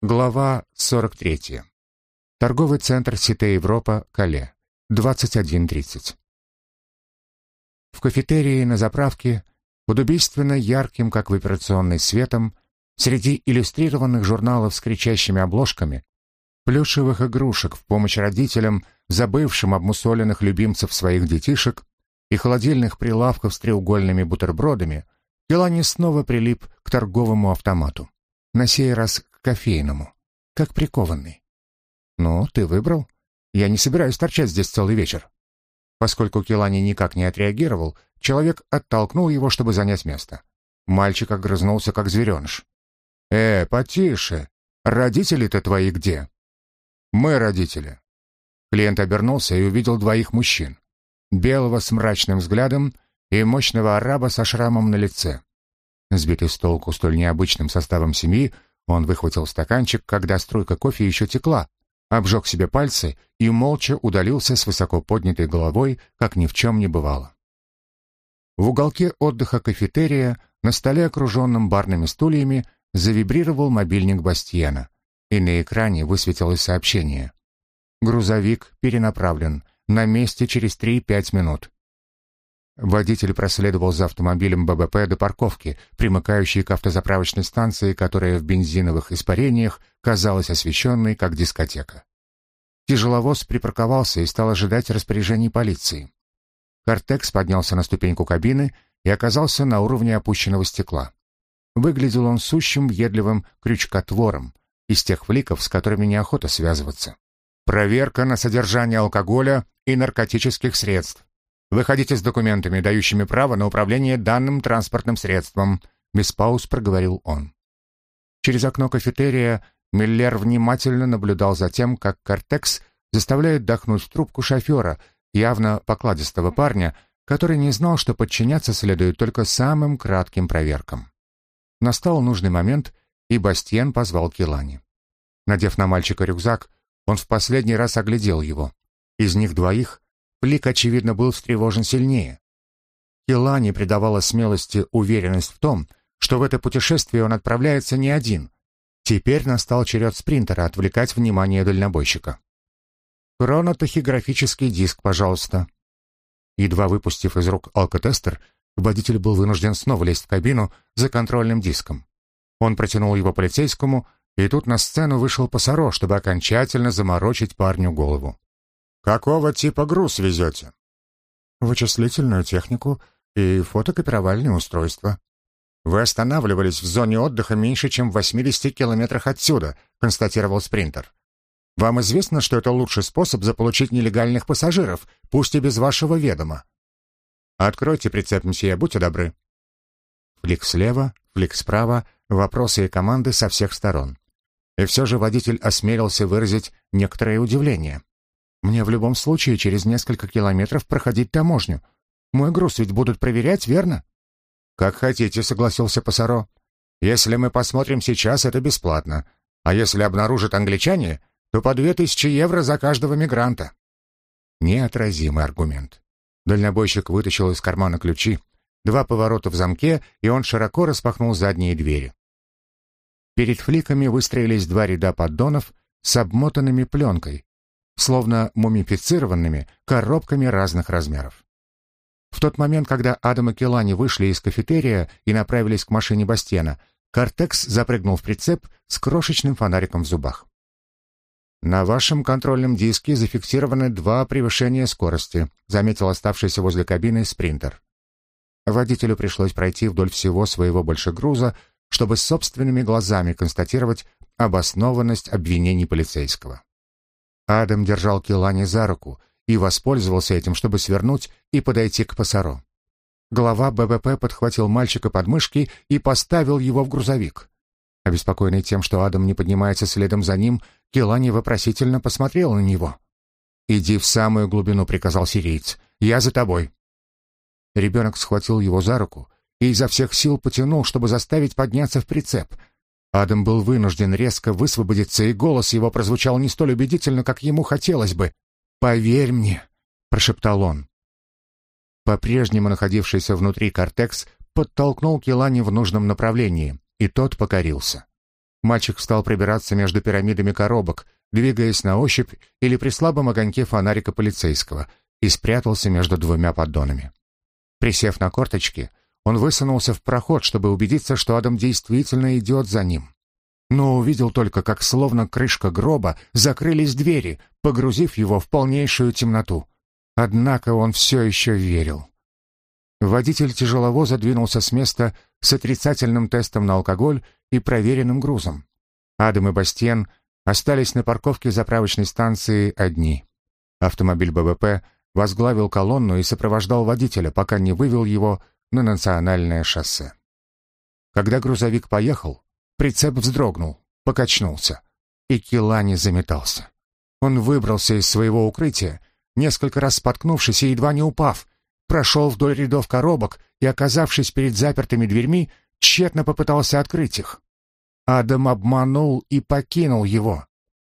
Глава 43. Торговый центр Сите Европа, Кале. 21.30. В кафетерии на заправке, под убийственно ярким, как в операционной, светом, среди иллюстрированных журналов с кричащими обложками, плюшевых игрушек в помощь родителям, забывшим обмусоленных любимцев своих детишек, и холодильных прилавков с треугольными бутербродами, Келани снова прилип к торговому автомату. На сей раз кофейному, как прикованный. «Ну, ты выбрал? Я не собираюсь торчать здесь целый вечер». Поскольку Келани никак не отреагировал, человек оттолкнул его, чтобы занять место. Мальчик огрызнулся, как звереныш. «Э, потише! Родители-то твои где?» «Мы родители». Клиент обернулся и увидел двоих мужчин белого с мрачным взглядом и мощного араба со шрамом на лице. Сбитый с толку столь необычным составом семьи, он выхватил стаканчик, когда струйка кофе еще текла, обжег себе пальцы и молча удалился с высоко поднятой головой, как ни в чем не бывало. В уголке отдыха кафетерия, на столе, окруженном барными стульями, завибрировал мобильник Бастиена, и на экране высветилось сообщение. «Грузовик перенаправлен. На месте через 3-5 минут. Водитель проследовал за автомобилем ББП до парковки, примыкающей к автозаправочной станции, которая в бензиновых испарениях казалась освещенной, как дискотека. Тяжеловоз припарковался и стал ожидать распоряжений полиции. Картекс поднялся на ступеньку кабины и оказался на уровне опущенного стекла. Выглядел он сущим, въедливым крючкотвором, из тех фликов, с которыми неохота связываться. Проверка на содержание алкоголя и наркотических средств. Выходите с документами, дающими право на управление данным транспортным средством, без пауз проговорил он. Через окно кафетерия Миллер внимательно наблюдал за тем, как Кортекс заставляет дохнуть в трубку шофера, явно покладистого парня, который не знал, что подчиняться следует только самым кратким проверкам. Настал нужный момент, и Бастиен позвал Килани. Надев на мальчика рюкзак, он в последний раз оглядел его. Из них двоих Плик, очевидно, был встревожен сильнее. Келани придавала смелости уверенность в том, что в это путешествие он отправляется не один. Теперь настал черед спринтера отвлекать внимание дальнобойщика. «Хронотахиграфический диск, пожалуйста». Едва выпустив из рук алкотестер, водитель был вынужден снова лезть в кабину за контрольным диском. Он протянул его полицейскому, и тут на сцену вышел Пасаро, чтобы окончательно заморочить парню голову. «Какого типа груз везете?» «Вычислительную технику и фотокопировальные устройства». «Вы останавливались в зоне отдыха меньше, чем в 80 километрах отсюда», констатировал спринтер. «Вам известно, что это лучший способ заполучить нелегальных пассажиров, пусть и без вашего ведома». «Откройте прицеп, мсье, будьте добры». Флик слева, флик справа, вопросы и команды со всех сторон. И все же водитель осмелился выразить некоторое удивление. «Мне в любом случае через несколько километров проходить таможню. Мой груз ведь будут проверять, верно?» «Как хотите», — согласился Пасаро. «Если мы посмотрим сейчас, это бесплатно. А если обнаружат англичане, то по две тысячи евро за каждого мигранта». Неотразимый аргумент. Дальнобойщик вытащил из кармана ключи, два поворота в замке, и он широко распахнул задние двери. Перед фликами выстроились два ряда поддонов с обмотанными пленкой, словно мумифицированными коробками разных размеров. В тот момент, когда Адам и Келани вышли из кафетерия и направились к машине Бастена, Картекс запрыгнул в прицеп с крошечным фонариком в зубах. «На вашем контрольном диске зафиксированы два превышения скорости», заметил оставшийся возле кабины спринтер. Водителю пришлось пройти вдоль всего своего большегруза, чтобы собственными глазами констатировать обоснованность обвинений полицейского. Адам держал Килани за руку и воспользовался этим, чтобы свернуть и подойти к Пасаро. Глава ББП подхватил мальчика под мышки и поставил его в грузовик. Обеспокоенный тем, что Адам не поднимается следом за ним, Килани вопросительно посмотрел на него. «Иди в самую глубину», — приказал сириец. «Я за тобой». Ребенок схватил его за руку и изо всех сил потянул, чтобы заставить подняться в прицеп. Адам был вынужден резко высвободиться, и голос его прозвучал не столь убедительно, как ему хотелось бы. «Поверь мне», — прошептал он. По-прежнему находившийся внутри кортекс подтолкнул Келани в нужном направлении, и тот покорился. Мальчик стал пробираться между пирамидами коробок, двигаясь на ощупь или при слабом огоньке фонарика полицейского, и спрятался между двумя поддонами. Присев на корточки, он высунулся в проход, чтобы убедиться, что Адам действительно идет за ним. Но увидел только, как словно крышка гроба закрылись двери, погрузив его в полнейшую темноту. Однако он все еще верил. Водитель тяжеловоза двинулся с места с отрицательным тестом на алкоголь и проверенным грузом. Адам и Бастиен остались на парковке заправочной станции одни. Автомобиль БВП возглавил колонну и сопровождал водителя, пока не вывел его на национальное шоссе. Когда грузовик поехал, прицеп вздрогнул, покачнулся, и Килани заметался. Он выбрался из своего укрытия, несколько раз споткнувшись и едва не упав, прошел вдоль рядов коробок и, оказавшись перед запертыми дверьми, тщетно попытался открыть их. Адам обманул и покинул его.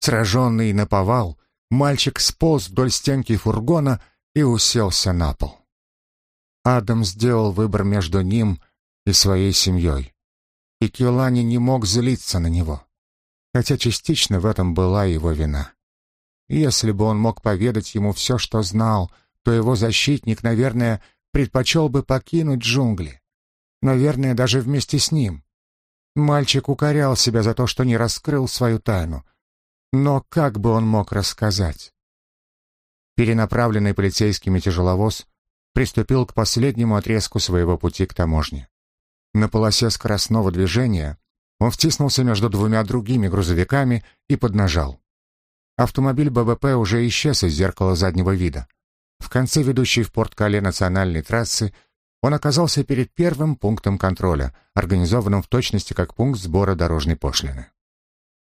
Сраженный на повал, мальчик сполз вдоль стенки фургона и уселся на пол. Адам сделал выбор между ним и своей семьей. И Киолани не мог злиться на него, хотя частично в этом была его вина. Если бы он мог поведать ему все, что знал, то его защитник, наверное, предпочел бы покинуть джунгли. Наверное, даже вместе с ним. Мальчик укорял себя за то, что не раскрыл свою тайну. Но как бы он мог рассказать? Перенаправленный полицейскими тяжеловоз приступил к последнему отрезку своего пути к таможне. На полосе скоростного движения он втиснулся между двумя другими грузовиками и поднажал. Автомобиль ББП уже исчез из зеркала заднего вида. В конце ведущей в Порт-Кале национальной трассы он оказался перед первым пунктом контроля, организованным в точности как пункт сбора дорожной пошлины.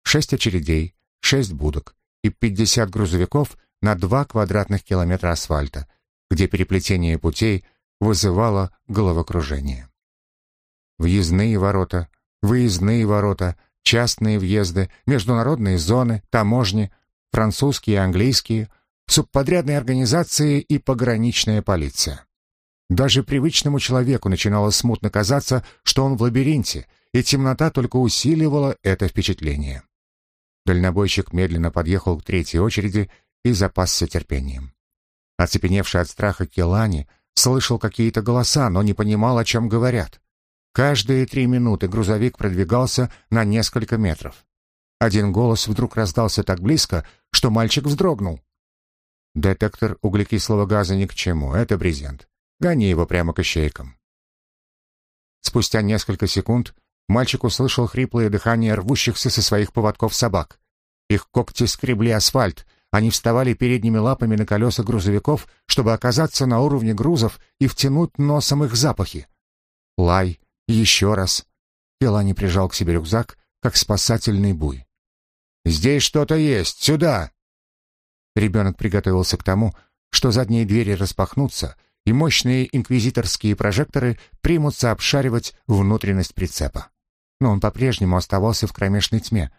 Шесть очередей, шесть будок и 50 грузовиков на два квадратных километра асфальта, где переплетение путей вызывало головокружение. Въездные ворота, выездные ворота, частные въезды, международные зоны, таможни, французские и английские, субподрядные организации и пограничная полиция. Даже привычному человеку начинало смутно казаться, что он в лабиринте, и темнота только усиливала это впечатление. Дальнобойщик медленно подъехал к третьей очереди и запасся терпением. Оцепеневший от страха Келани слышал какие-то голоса, но не понимал, о чем говорят. Каждые три минуты грузовик продвигался на несколько метров. Один голос вдруг раздался так близко, что мальчик вздрогнул. Детектор углекислого газа ни к чему, это брезент. Гони его прямо к ищейкам. Спустя несколько секунд мальчик услышал хриплое дыхание рвущихся со своих поводков собак. Их когти скребли асфальт, они вставали передними лапами на колеса грузовиков, чтобы оказаться на уровне грузов и втянуть носом их запахи. Лай, еще раз. Келани прижал к себе рюкзак, как спасательный буй. «Здесь что-то есть! Сюда!» Ребенок приготовился к тому, что задние двери распахнутся, и мощные инквизиторские прожекторы примутся обшаривать внутренность прицепа. Но он по-прежнему оставался в кромешной тьме.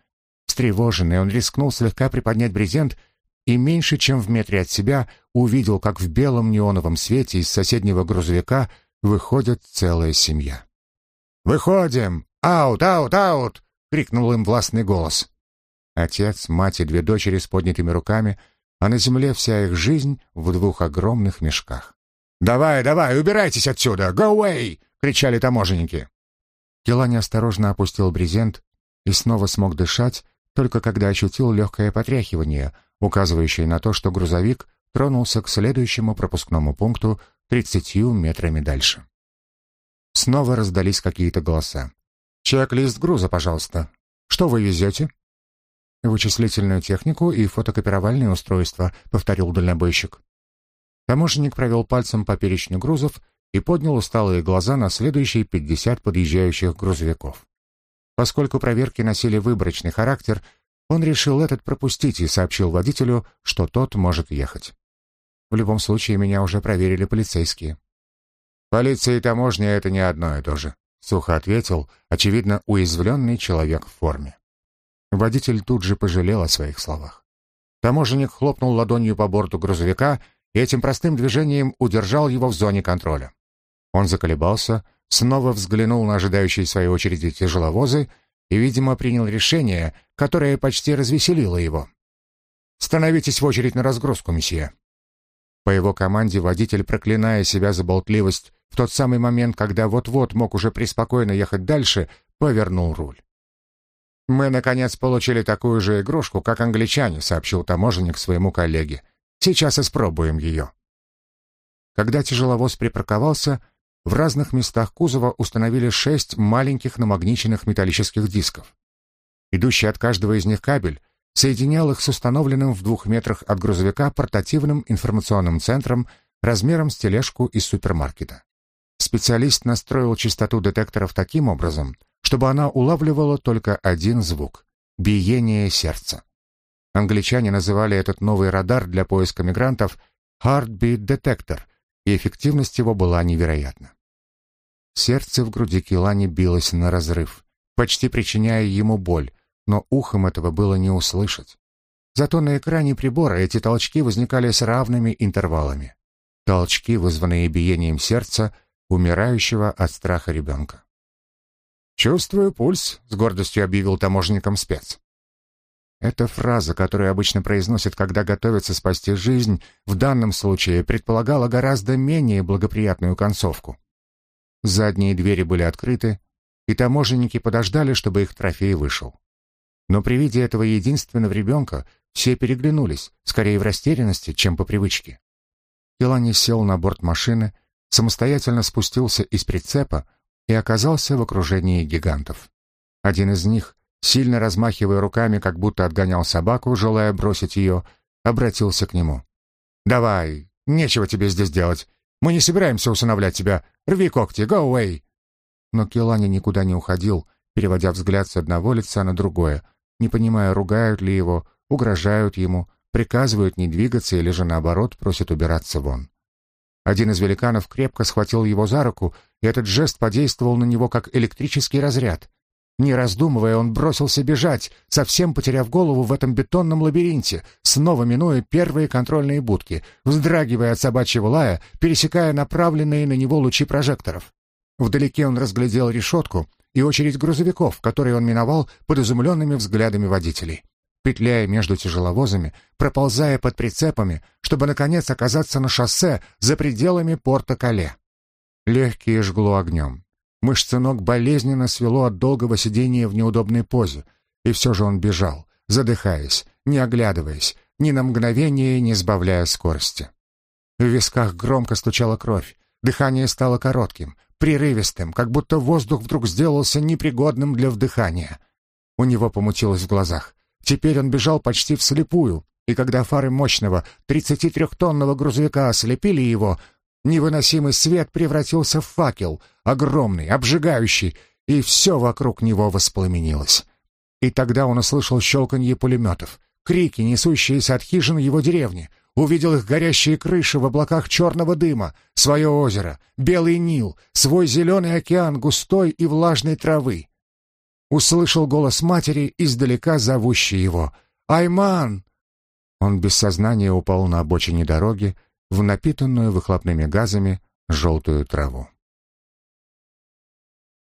Встревоженный, он рискнул слегка приподнять брезент и меньше чем в метре от себя увидел, как в белом неоновом свете из соседнего грузовика выходит целая семья. «Выходим! Аут, аут, аут!» — крикнул им властный голос. Отец, мать и две дочери с поднятыми руками — а на земле вся их жизнь в двух огромных мешках. «Давай, давай, убирайтесь отсюда! Go away!» — кричали таможенники. Келани осторожно опустил брезент и снова смог дышать, только когда ощутил легкое потряхивание, указывающее на то, что грузовик тронулся к следующему пропускному пункту тридцатью метрами дальше. Снова раздались какие-то голоса. «Чек-лист груза, пожалуйста. Что вы везете?» «Вычислительную технику и фотокопировальные устройства», — повторил дальнобойщик. Таможенник провел пальцем по перечню грузов и поднял усталые глаза на следующие пятьдесят подъезжающих грузовиков. Поскольку проверки носили выборочный характер, он решил этот пропустить и сообщил водителю, что тот может ехать. В любом случае, меня уже проверили полицейские. «Полиция и таможня — это не одно и то же», — сухо ответил, очевидно, уязвленный человек в форме. Водитель тут же пожалел о своих словах. Таможенник хлопнул ладонью по борту грузовика и этим простым движением удержал его в зоне контроля. Он заколебался, снова взглянул на ожидающие своей очереди тяжеловозы и, видимо, принял решение, которое почти развеселило его. «Становитесь в очередь на разгрузку, месье». По его команде водитель, проклиная себя за болтливость, в тот самый момент, когда вот-вот мог уже преспокойно ехать дальше, повернул руль. «Мы, наконец, получили такую же игрушку, как англичане», — сообщил таможенник своему коллеге. «Сейчас испробуем ее». Когда тяжеловоз припарковался, в разных местах кузова установили шесть маленьких намагниченных металлических дисков. Идущий от каждого из них кабель соединял их с установленным в двух метрах от грузовика портативным информационным центром размером с тележку из супермаркета. Специалист настроил частоту детекторов таким образом, чтобы она улавливала только один звук — биение сердца. Англичане называли этот новый радар для поиска мигрантов Heartbeat Detector, и эффективность его была невероятна. Сердце в груди Килани билось на разрыв, почти причиняя ему боль, но ухом этого было не услышать. Зато на экране прибора эти толчки возникали с равными интервалами. Толчки, вызванные биением сердца умирающего от страха ребенка. «Чувствую пульс», — с гордостью объявил таможенником спец. Эта фраза, которую обычно произносят, когда готовятся спасти жизнь, в данном случае предполагала гораздо менее благоприятную концовку. Задние двери были открыты, и таможенники подождали, чтобы их трофей вышел. Но при виде этого единственного ребенка все переглянулись, скорее в растерянности, чем по привычке. Келани сел на борт машины, самостоятельно спустился из прицепа и оказался в окружении гигантов. Один из них, сильно размахивая руками, как будто отгонял собаку, желая бросить ее, обратился к нему. «Давай, нечего тебе здесь делать. Мы не собираемся усыновлять тебя. Рви когти, go away!» Но Келани никуда не уходил, переводя взгляд с одного лица на другое, не понимая, ругают ли его, угрожают ему, приказывают не двигаться или же наоборот просят убираться вон. Один из великанов крепко схватил его за руку, и этот жест подействовал на него как электрический разряд. Не раздумывая, он бросился бежать, совсем потеряв голову в этом бетонном лабиринте, снова минуя первые контрольные будки, вздрагивая от собачьего лая, пересекая направленные на него лучи прожекторов. Вдалеке он разглядел решетку и очередь грузовиков, которые он миновал под изумленными взглядами водителей. Петляя между тяжеловозами, проползая под прицепами, чтобы, наконец, оказаться на шоссе за пределами порта Кале. Легкие жгло огнем. Мышцы ног болезненно свело от долгого сидения в неудобной позе, и все же он бежал, задыхаясь, не оглядываясь, ни на мгновение не сбавляя скорости. В висках громко стучала кровь, дыхание стало коротким, прерывистым, как будто воздух вдруг сделался непригодным для вдыхания. У него помутилось в глазах. Теперь он бежал почти вслепую, и когда фары мощного 33-тонного грузовика ослепили его, Невыносимый свет превратился в факел, огромный, обжигающий, и все вокруг него воспламенилось. И тогда он услышал щелканье пулеметов, крики, несущиеся от хижин его деревни, увидел их горящие крыши в облаках черного дыма, свое озеро, белый Нил, свой зеленый океан густой и влажной травы. Услышал голос матери, издалека зовущий его. «Айман!» Он без сознания упал на обочине дороги, в напитанную выхлопными газами желтую траву.